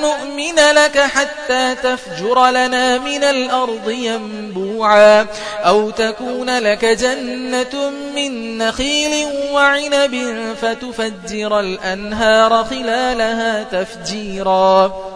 نؤمن لك حتى تفجر لنا من الأرض ينبوعا أو تكون لك جنة من نخيل وعنب فتفجر الأنهار خلالها تفجيرا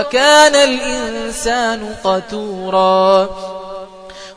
وكان الإنسان قتورا.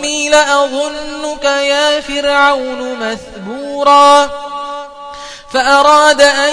وإني لأظنك يا فرعون مثبورا فأراد أن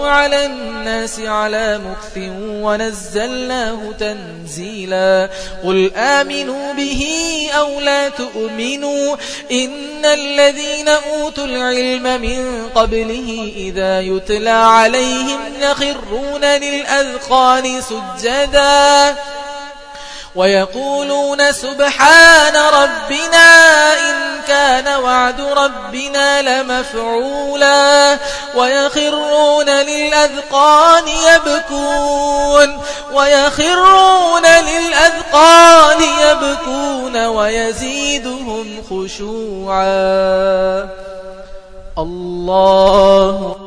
على الناس على مكث ونزلناه تنزيلا. قل آمنوا به أو لا تؤمنوا إن الذين أوتوا العلم من قبله إذا يتلى عليهم يخرون للأذقان سجدا. ويقولون سبحان ربنا إن كان وعد ربنا لمفعولا ويخرون للأذقان يبكون ويخرون للأذقان يبكون ويزيدهم خشوعا. الله